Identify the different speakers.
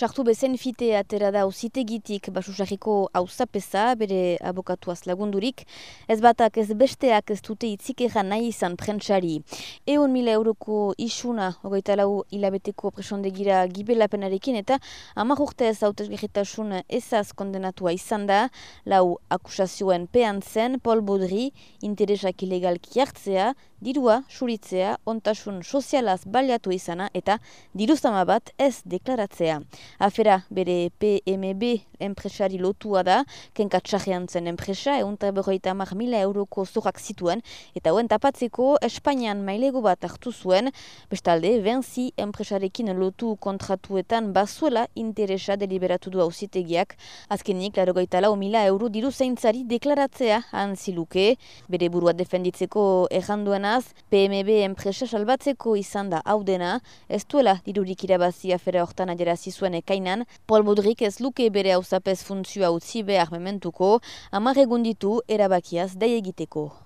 Speaker 1: Sartu bezen fite atera da uzitegitik basusarriko auzapeza bere abokatuaz lagundurik, ez batak ez besteak ez dute itzik nahi izan prentsari. Eun mila euroko isuna, ogeita lau hilabeteko presondegira gibelapenarekin eta amak urte ez hautezgiritasun ezaz kondenatua izan da, lau akusazioen pean zen, Paul Baudry, interesak ilegalki hartzea, dirua, suritzea, ontasun sozialaz baliatu izana eta diruzama bat ez deklaratzea. Afera bere PMB enpresari lotua da, kenkatsajean zen enpresa, egun berroita mar mila euroko zorak zituen, eta hoen tapatzeko Espainian mailego bat hartu zuen, bestalde, Venzi enpresarekin lotu kontratuetan bazuela interesa deliberatu du hausitegiak, azkenik, laro gaita lau mila euro diru zeintzari deklaratzea antziluke, bere burua defenditzeko erranduenaz, PMB enpresa salbatzeko izan da. Hau dena, ez duela dirurik irabazi afera hortan adierazi zuen ekainan, Paul Baudrik ez luke bere hausapez funtzioa utzi behar mementuko, amar egun ditu erabakiaz daia egiteko.